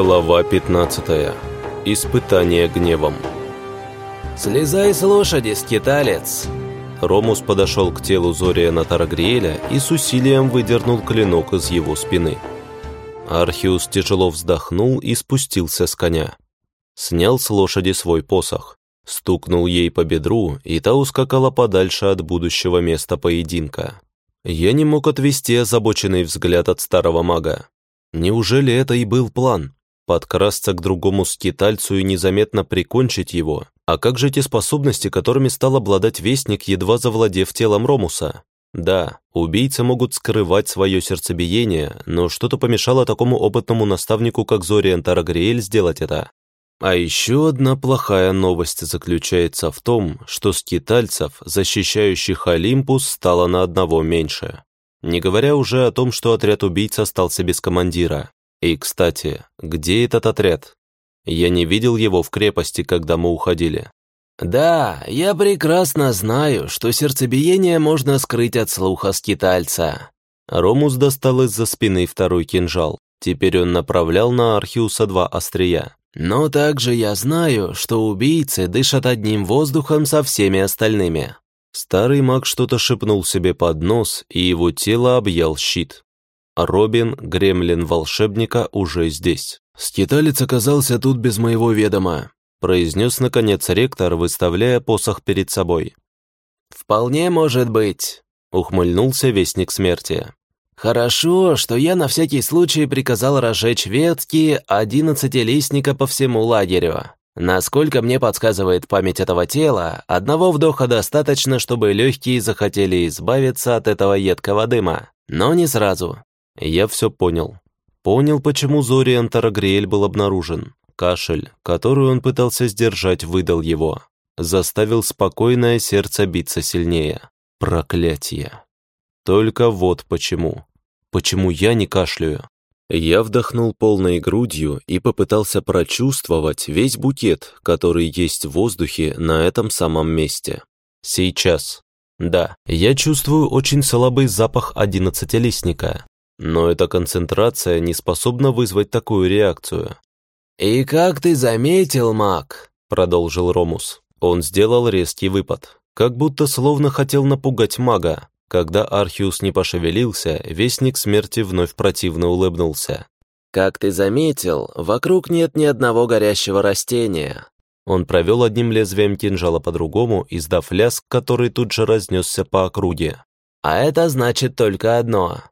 Глава 15. Испытание гневом. «Слезай с лошади, скиталец!» Ромус подошел к телу Зориана Тарагриэля и с усилием выдернул клинок из его спины. Архиус тяжело вздохнул и спустился с коня. Снял с лошади свой посох, стукнул ей по бедру, и та ускакала подальше от будущего места поединка. Я не мог отвести озабоченный взгляд от старого мага. Неужели это и был план? Подкрасться к другому скитальцу и незаметно прикончить его? А как же те способности, которыми стал обладать Вестник, едва завладев телом Ромуса? Да, убийцы могут скрывать свое сердцебиение, но что-то помешало такому опытному наставнику, как Зориан Тарагриэль, сделать это. А еще одна плохая новость заключается в том, что скитальцев, защищающих Олимпус, стало на одного меньше. Не говоря уже о том, что отряд убийц остался без командира. И, кстати, где этот отряд? Я не видел его в крепости, когда мы уходили. «Да, я прекрасно знаю, что сердцебиение можно скрыть от слуха скитальца». Ромус достал из-за спины второй кинжал. Теперь он направлял на Архиуса два острия. «Но также я знаю, что убийцы дышат одним воздухом со всеми остальными. Старый маг что-то шепнул себе под нос, и его тело объял щит. Робин, гремлин волшебника, уже здесь. «Скиталец оказался тут без моего ведома», произнес, наконец, ректор, выставляя посох перед собой. «Вполне может быть», — ухмыльнулся Вестник Смерти. «Хорошо, что я на всякий случай приказал разжечь ветки одиннадцатилистника по всему лагерю. Насколько мне подсказывает память этого тела, одного вдоха достаточно, чтобы легкие захотели избавиться от этого едкого дыма. Но не сразу. Я все понял. Понял, почему Зориан Тарагриэль был обнаружен. Кашель, который он пытался сдержать, выдал его. Заставил спокойное сердце биться сильнее. Проклятие. Только вот почему. Почему я не кашляю? Я вдохнул полной грудью и попытался прочувствовать весь букет, который есть в воздухе на этом самом месте. Сейчас. Да, я чувствую очень слабый запах одиннадцатилистника, но эта концентрация не способна вызвать такую реакцию. «И как ты заметил, маг?» — продолжил Ромус. Он сделал резкий выпад, как будто словно хотел напугать мага, когда Архиус не пошевелился, Вестник Смерти вновь противно улыбнулся. «Как ты заметил, вокруг нет ни одного горящего растения». Он провел одним лезвием кинжала по-другому, издав лязг, который тут же разнесся по округе. «А это значит только одно.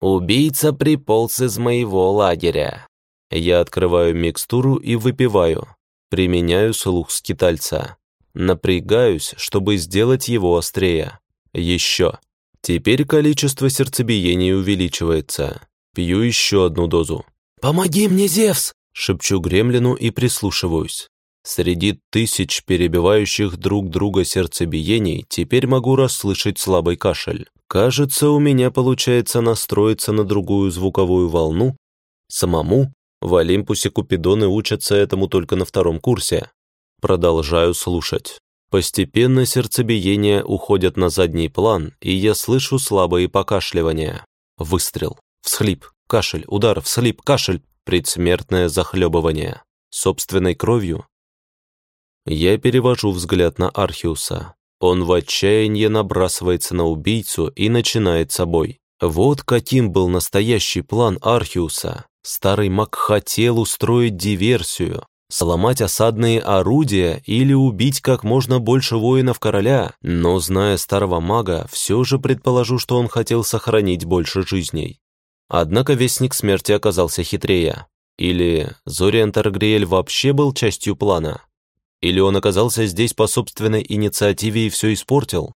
Убийца приполз из моего лагеря». Я открываю микстуру и выпиваю. Применяю слух скитальца. Напрягаюсь, чтобы сделать его острее. Еще. Теперь количество сердцебиений увеличивается. Пью еще одну дозу. «Помоги мне, Зевс!» Шепчу гремлину и прислушиваюсь. Среди тысяч перебивающих друг друга сердцебиений теперь могу расслышать слабый кашель. Кажется, у меня получается настроиться на другую звуковую волну. Самому в Олимпусе Купидоны учатся этому только на втором курсе. Продолжаю слушать. Постепенно сердцебиения уходят на задний план, и я слышу слабые покашливания. Выстрел, всхлип, кашель, удар, всхлип, кашель, предсмертное захлебывание. Собственной кровью? Я перевожу взгляд на Архиуса. Он в отчаянии набрасывается на убийцу и начинает собой. Вот каким был настоящий план Архиуса. Старый маг хотел устроить диверсию, сломать осадные орудия или убить как можно больше воинов короля, но, зная старого мага, все же предположу, что он хотел сохранить больше жизней. Однако Вестник Смерти оказался хитрее. Или Зориан Таргриэль вообще был частью плана? Или он оказался здесь по собственной инициативе и все испортил?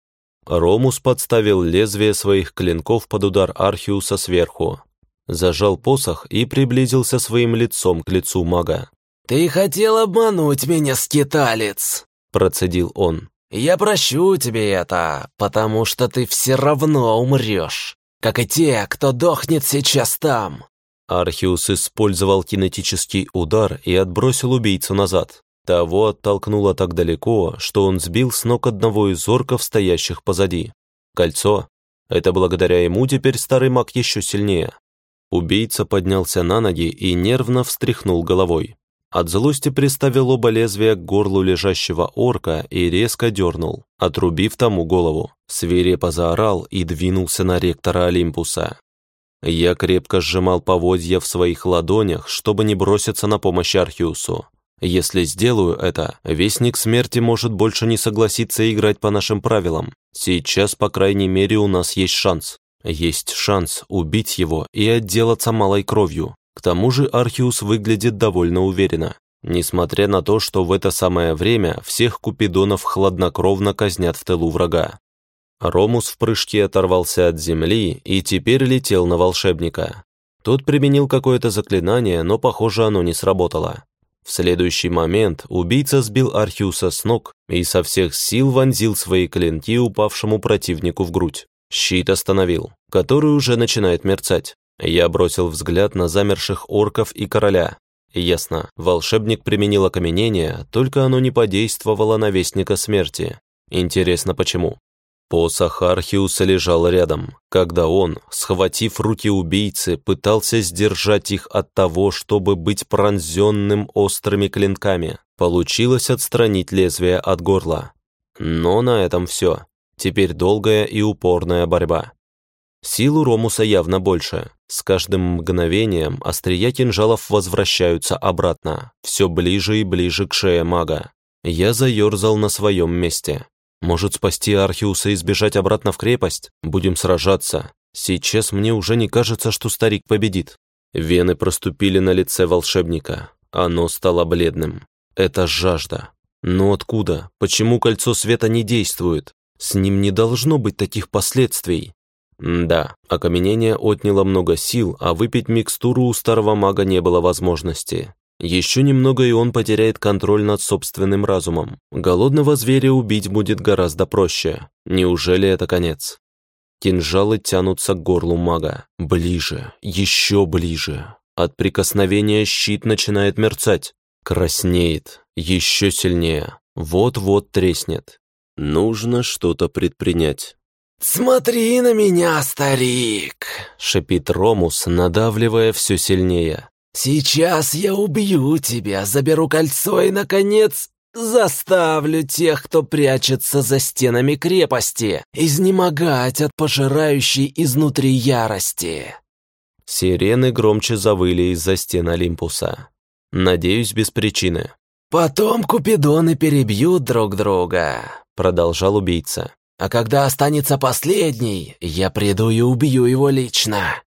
Ромус подставил лезвие своих клинков под удар Архиуса сверху, зажал посох и приблизился своим лицом к лицу мага. «Ты хотел обмануть меня, скиталец!» — процедил он. «Я прощу тебе это, потому что ты все равно умрешь, как и те, кто дохнет сейчас там!» Архиус использовал кинетический удар и отбросил убийцу назад. Того оттолкнуло так далеко, что он сбил с ног одного из орков, стоящих позади. Кольцо. Это благодаря ему теперь старый маг еще сильнее. Убийца поднялся на ноги и нервно встряхнул головой. От злости приставил оба лезвия к горлу лежащего орка и резко дернул, отрубив тому голову. Свирепо заорал и двинулся на ректора Олимпуса. Я крепко сжимал поводья в своих ладонях, чтобы не броситься на помощь Архиусу. Если сделаю это, Вестник Смерти может больше не согласиться играть по нашим правилам. Сейчас, по крайней мере, у нас есть шанс. Есть шанс убить его и отделаться малой кровью. К тому же Архиус выглядит довольно уверенно. Несмотря на то, что в это самое время всех купидонов хладнокровно казнят в тылу врага. Ромус в прыжке оторвался от земли и теперь летел на волшебника. Тот применил какое-то заклинание, но, похоже, оно не сработало. В следующий момент убийца сбил Архиуса с ног и со всех сил вонзил свои клинки упавшему противнику в грудь. Щит остановил, который уже начинает мерцать. Я бросил взгляд на замерших орков и короля. Ясно, волшебник применил окаменение, только оно не подействовало на Вестника Смерти. Интересно, почему? Посох Архиуса лежал рядом, когда он, схватив руки убийцы, пытался сдержать их от того, чтобы быть пронзенным острыми клинками. Получилось отстранить лезвие от горла. Но на этом все. Теперь долгая и упорная борьба. Сил Ромуса явно больше. С каждым мгновением острия кинжалов возвращаются обратно, все ближе и ближе к шее мага. Я заерзал на своем месте. Может спасти Архиуса и сбежать обратно в крепость? Будем сражаться. Сейчас мне уже не кажется, что старик победит. Вены проступили на лице волшебника. Оно стало бледным. Это жажда. Но откуда? Почему кольцо света не действует? С ним не должно быть таких последствий. да, окаменение отняло много сил, а выпить микстуру у старого мага не было возможности. Еще немного, и он потеряет контроль над собственным разумом. Голодного зверя убить будет гораздо проще. Неужели это конец? Кинжалы тянутся к горлу мага. Ближе, еще ближе. От прикосновения щит начинает мерцать. Краснеет. Еще сильнее. Вот-вот треснет. Нужно что-то предпринять. «Смотри на меня, старик!» — шипит Ромус, надавливая все сильнее. «Сейчас я убью тебя, заберу кольцо и, наконец, заставлю тех, кто прячется за стенами крепости, изнемогать от пожирающей изнутри ярости». Сирены громче завыли из-за стен Олимпуса. Надеюсь, без причины. «Потом купидоны перебьют друг друга», — продолжал убийца. «А когда останется последний, я приду и убью его лично.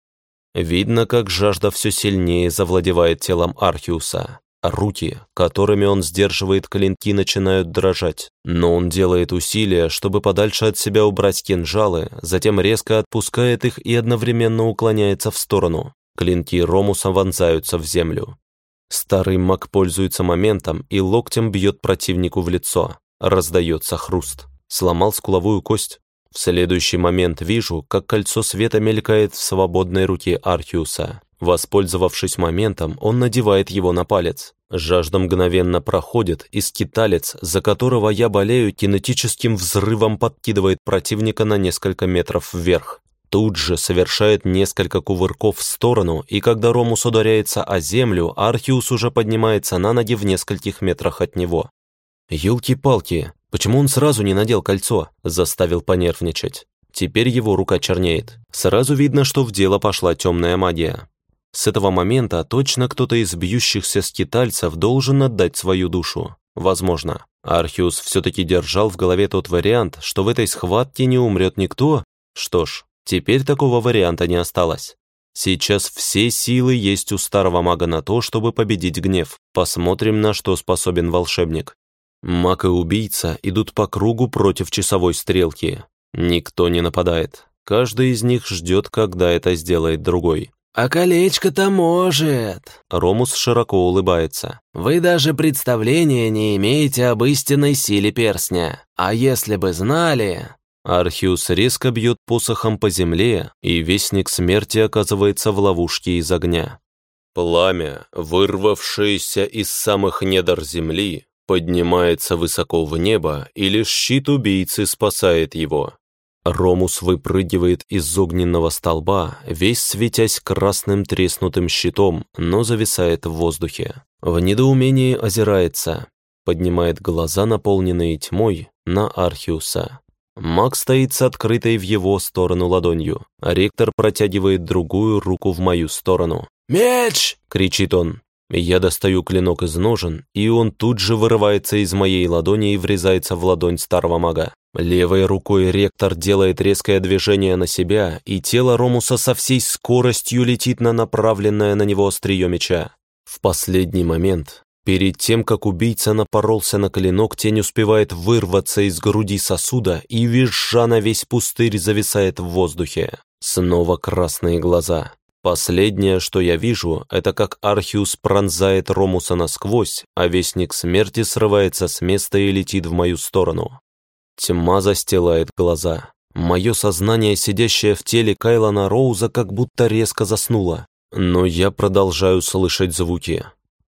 Видно, как жажда все сильнее завладевает телом Архиуса. Руки, которыми он сдерживает клинки, начинают дрожать. Но он делает усилия, чтобы подальше от себя убрать кинжалы, затем резко отпускает их и одновременно уклоняется в сторону. Клинки Ромуса вонзаются в землю. Старый маг пользуется моментом и локтем бьет противнику в лицо. Раздается хруст. Сломал скуловую кость. В следующий момент вижу, как кольцо света мелькает в свободной руке Архиуса. Воспользовавшись моментом, он надевает его на палец. Жажда мгновенно проходит, и скиталец, за которого я болею, кинетическим взрывом подкидывает противника на несколько метров вверх. Тут же совершает несколько кувырков в сторону, и когда Ромус ударяется о землю, Архиус уже поднимается на ноги в нескольких метрах от него. Ёлки-палки, Почему он сразу не надел кольцо? Заставил понервничать. Теперь его рука чернеет. Сразу видно, что в дело пошла темная магия. С этого момента точно кто-то из бьющихся скитальцев должен отдать свою душу. Возможно. Архиус все-таки держал в голове тот вариант, что в этой схватке не умрет никто. Что ж, теперь такого варианта не осталось. Сейчас все силы есть у старого мага на то, чтобы победить гнев. Посмотрим, на что способен волшебник. Маг и убийца идут по кругу против часовой стрелки. Никто не нападает. Каждый из них ждет, когда это сделает другой. «А колечко-то может!» Ромус широко улыбается. «Вы даже представления не имеете об истинной силе перстня. А если бы знали...» Архиус резко бьет посохом по земле, и Вестник Смерти оказывается в ловушке из огня. Пламя, вырвавшееся из самых недр земли, поднимается высоко в небо, и лишь щит убийцы спасает его. Ромус выпрыгивает из огненного столба, весь светясь красным треснутым щитом, но зависает в воздухе. В недоумении озирается, поднимает глаза, наполненные тьмой, на Архиуса. Маг стоит с открытой в его сторону ладонью, ректор протягивает другую руку в мою сторону. «Меч!» — кричит он. Я достаю клинок из ножен, и он тут же вырывается из моей ладони и врезается в ладонь старого мага. Левой рукой ректор делает резкое движение на себя, и тело Ромуса со всей скоростью летит на направленное на него острие меча. В последний момент, перед тем, как убийца напоролся на клинок, тень успевает вырваться из груди сосуда и, визжа на весь пустырь, зависает в воздухе. Снова красные глаза. Последнее, что я вижу, это как Архиус пронзает Ромуса насквозь, а Вестник Смерти срывается с места и летит в мою сторону. Тьма застилает глаза. Мое сознание, сидящее в теле Кайлана Роуза, как будто резко заснуло. Но я продолжаю слышать звуки.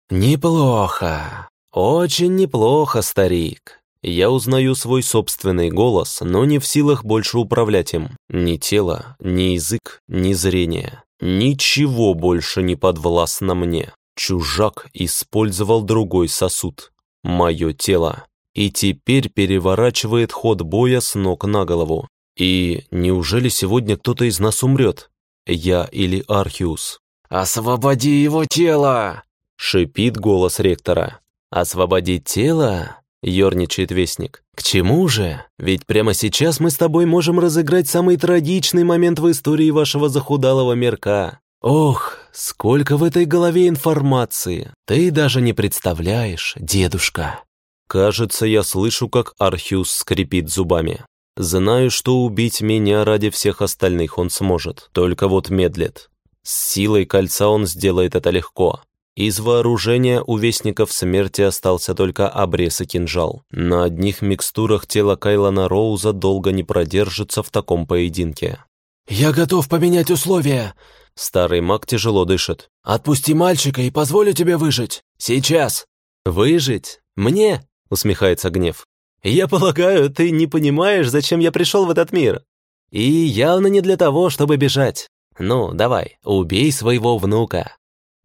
«Неплохо. Очень неплохо, старик. Я узнаю свой собственный голос, но не в силах больше управлять им. Ни тело, ни язык, ни зрение. Ничего больше не подвластно мне. Чужак использовал другой сосуд. Мое тело. И теперь переворачивает ход боя с ног на голову. И неужели сегодня кто-то из нас умрет? Я или Архиус? «Освободи его тело!» — шипит голос ректора. «Освободить тело?» — ерничает Вестник. «К чему же? Ведь прямо сейчас мы с тобой можем разыграть самый трагичный момент в истории вашего захудалого мирка. Ох, сколько в этой голове информации! Ты даже не представляешь, дедушка!» Кажется, я слышу, как Архиус скрипит зубами. Знаю, что убить меня ради всех остальных он сможет, только вот медлит. С силой кольца он сделает это легко. Из вооружения у Вестников Смерти остался только обрез и кинжал. На одних микстурах тело Кайлана Роуза долго не продержится в таком поединке. «Я готов поменять условия!» Старый маг тяжело дышит. «Отпусти мальчика и позволю тебе выжить! Сейчас!» «Выжить? Мне?» — усмехается гнев. «Я полагаю, ты не понимаешь, зачем я пришел в этот мир. И явно не для того, чтобы бежать. Ну, давай, убей своего внука.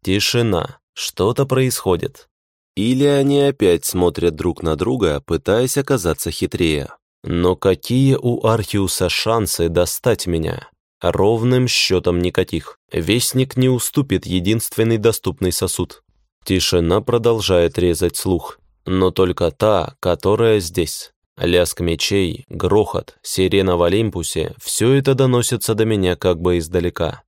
Тишина. Что-то происходит. Или они опять смотрят друг на друга, пытаясь оказаться хитрее. Но какие у Архиуса шансы достать меня? Ровным счетом никаких. Вестник не уступит единственный доступный сосуд. Тишина продолжает резать слух. Но только та, которая здесь. Лязг мечей, грохот, сирена в Олимпусе – все это доносится до меня как бы издалека.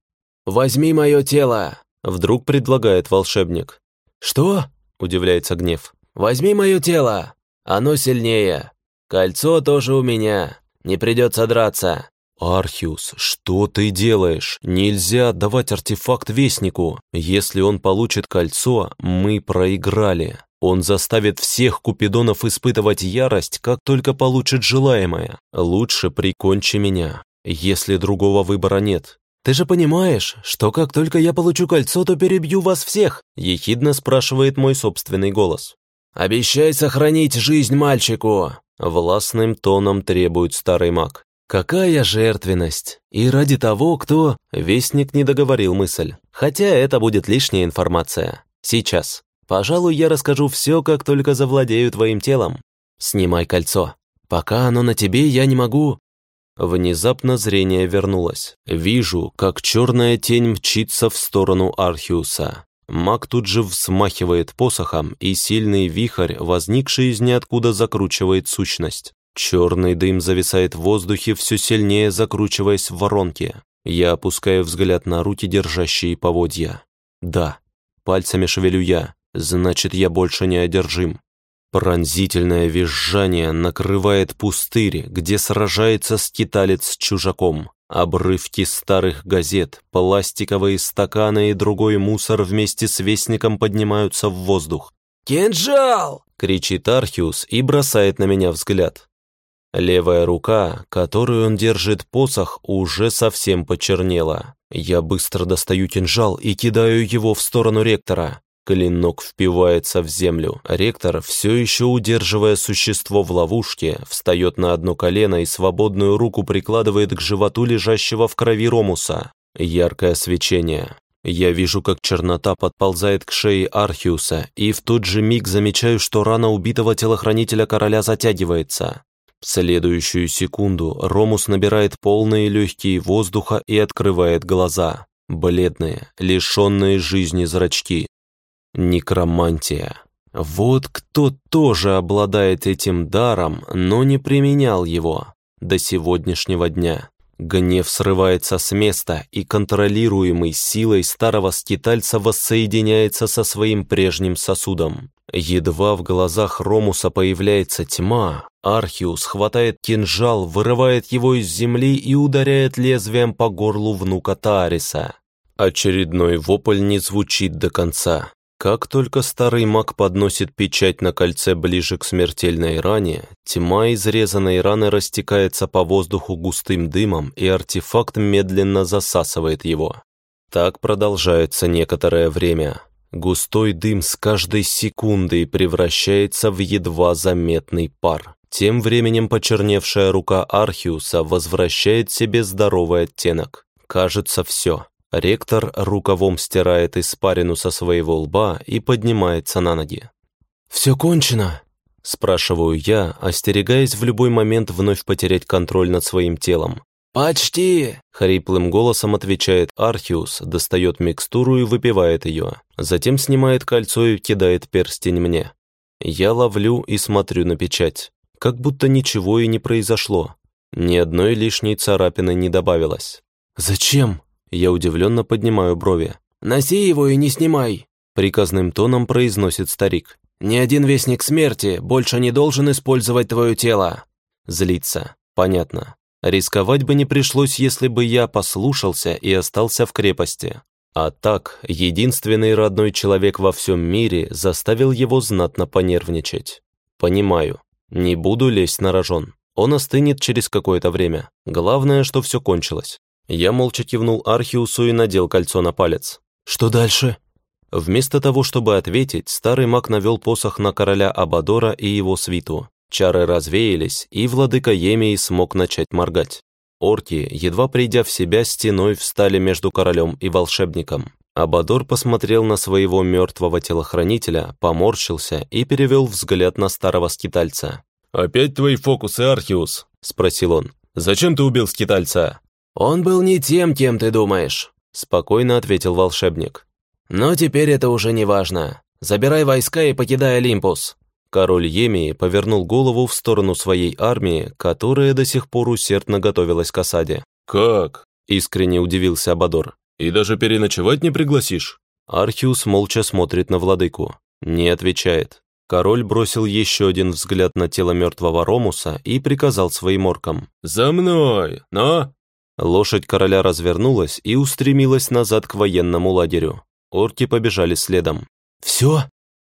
«Возьми мое тело!» Вдруг предлагает волшебник. «Что?» – удивляется гнев. «Возьми мое тело! Оно сильнее! Кольцо тоже у меня! Не придется драться!» «Архиус, что ты делаешь? Нельзя отдавать артефакт Вестнику. Если он получит кольцо, мы проиграли. Он заставит всех купидонов испытывать ярость, как только получит желаемое. Лучше прикончи меня, если другого выбора нет. «Ты же понимаешь, что как только я получу кольцо, то перебью вас всех?» — ехидно спрашивает мой собственный голос. «Обещай сохранить жизнь мальчику!» — властным тоном требует старый маг. «Какая жертвенность! И ради того, кто...» Вестник не договорил мысль. «Хотя это будет лишняя информация. Сейчас. Пожалуй, я расскажу все, как только завладею твоим телом. Снимай кольцо. Пока оно на тебе, я не могу...» Внезапно зрение вернулось. Вижу, как черная тень мчится в сторону Архиуса. Маг тут же взмахивает посохом, и сильный вихрь, возникший из ниоткуда, закручивает сущность. Черный дым зависает в воздухе, все сильнее закручиваясь в воронке. Я опускаю взгляд на руки, держащие поводья. Да, пальцами шевелю я, значит, я больше не одержим. Пронзительное визжание накрывает пустырь, где сражается скиталец с чужаком. Обрывки старых газет, пластиковые стаканы и другой мусор вместе с вестником поднимаются в воздух. «Кинжал!» — кричит Архиус и бросает на меня взгляд. Левая рука, которую он держит посох, уже совсем почернела. Я быстро достаю кинжал и кидаю его в сторону ректора. Клинок впивается в землю. Ректор, все еще удерживая существо в ловушке, встает на одно колено и свободную руку прикладывает к животу лежащего в крови Ромуса. Яркое свечение. Я вижу, как чернота подползает к шее Архиуса, и в тот же миг замечаю, что рана убитого телохранителя короля затягивается. В следующую секунду Ромус набирает полные легкие воздуха и открывает глаза. Бледные, лишенные жизни зрачки. Некромантия. Вот кто тоже обладает этим даром, но не применял его до сегодняшнего дня. Гнев срывается с места, и контролируемый силой старого скитальца воссоединяется со своим прежним сосудом. Едва в глазах Ромуса появляется тьма, Архиус хватает кинжал, вырывает его из земли и ударяет лезвием по горлу внука Таариса. Очередной вопль не звучит до конца. Как только старый маг подносит печать на кольце ближе к смертельной ране, тьма изрезанной раны растекается по воздуху густым дымом, и артефакт медленно засасывает его. Так продолжается некоторое время. Густой дым с каждой секундой превращается в едва заметный пар. Тем временем почерневшая рука Архиуса возвращает себе здоровый оттенок. Кажется, все. Ректор рукавом стирает испарину со своего лба и поднимается на ноги. «Все кончено?» – спрашиваю я, остерегаясь в любой момент вновь потерять контроль над своим телом. «Почти!» – хриплым голосом отвечает Архиус, достает микстуру и выпивает ее. Затем снимает кольцо и кидает перстень мне. Я ловлю и смотрю на печать. Как будто ничего и не произошло. Ни одной лишней царапины не добавилось. «Зачем?» Я удивленно поднимаю брови. «Носи его и не снимай!» Приказным тоном произносит старик. «Ни один вестник смерти больше не должен использовать твое тело!» Злится. Понятно. Рисковать бы не пришлось, если бы я послушался и остался в крепости. А так, единственный родной человек во всем мире заставил его знатно понервничать. Понимаю. Не буду лезть на рожон. Он остынет через какое-то время. Главное, что все кончилось. Я молча кивнул Архиусу и надел кольцо на палец. «Что дальше?» Вместо того, чтобы ответить, старый маг навел посох на короля Абадора и его свиту. Чары развеялись, и владыка Емии смог начать моргать. Орки, едва придя в себя, стеной встали между королем и волшебником. Абадор посмотрел на своего мертвого телохранителя, поморщился и перевел взгляд на старого скитальца. «Опять твои фокусы, Архиус?» – спросил он. «Зачем ты убил скитальца?» «Он был не тем, кем ты думаешь», — спокойно ответил волшебник. «Но теперь это уже не важно. Забирай войска и покидай Олимпус». Король Емии повернул голову в сторону своей армии, которая до сих пор усердно готовилась к осаде. «Как?» – искренне удивился Абадор. «И даже переночевать не пригласишь?» Архиус молча смотрит на владыку. Не отвечает. Король бросил еще один взгляд на тело мертвого Ромуса и приказал своим оркам. «За мной! Но Лошадь короля развернулась и устремилась назад к военному лагерю. Орки побежали следом. «Все?»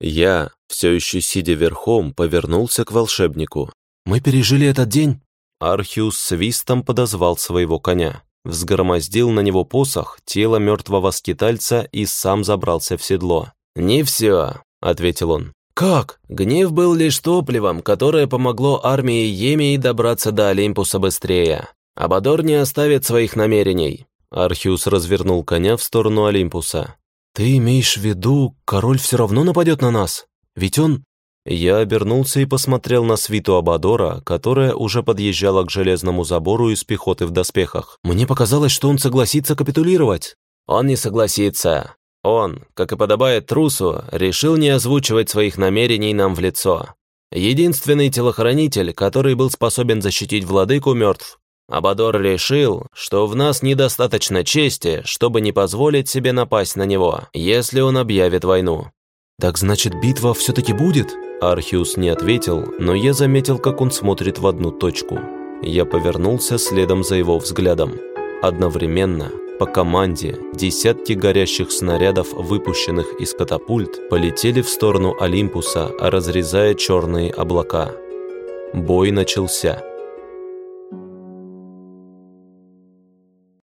Я, все еще сидя верхом, повернулся к волшебнику. «Мы пережили этот день?» Архиус свистом подозвал своего коня, взгромоздил на него посох, тело мертвого скитальца и сам забрался в седло. «Не все», — ответил он. «Как?» «Гнев был лишь топливом, которое помогло армии Емии добраться до Олимпуса быстрее. Абадор не оставит своих намерений». Архиус развернул коня в сторону Олимпуса. «Ты имеешь в виду, король все равно нападет на нас? Ведь он...» Я обернулся и посмотрел на свиту Абадора, которая уже подъезжала к железному забору из пехоты в доспехах. «Мне показалось, что он согласится капитулировать». «Он не согласится. Он, как и подобает трусу, решил не озвучивать своих намерений нам в лицо. Единственный телохранитель, который был способен защитить владыку, мертв. Абадор решил, что в нас недостаточно чести, чтобы не позволить себе напасть на него, если он объявит войну. «Так значит, битва все-таки будет?» Архиус не ответил, но я заметил, как он смотрит в одну точку. Я повернулся следом за его взглядом. Одновременно, по команде, десятки горящих снарядов, выпущенных из катапульт, полетели в сторону Олимпуса, разрезая черные облака. Бой начался.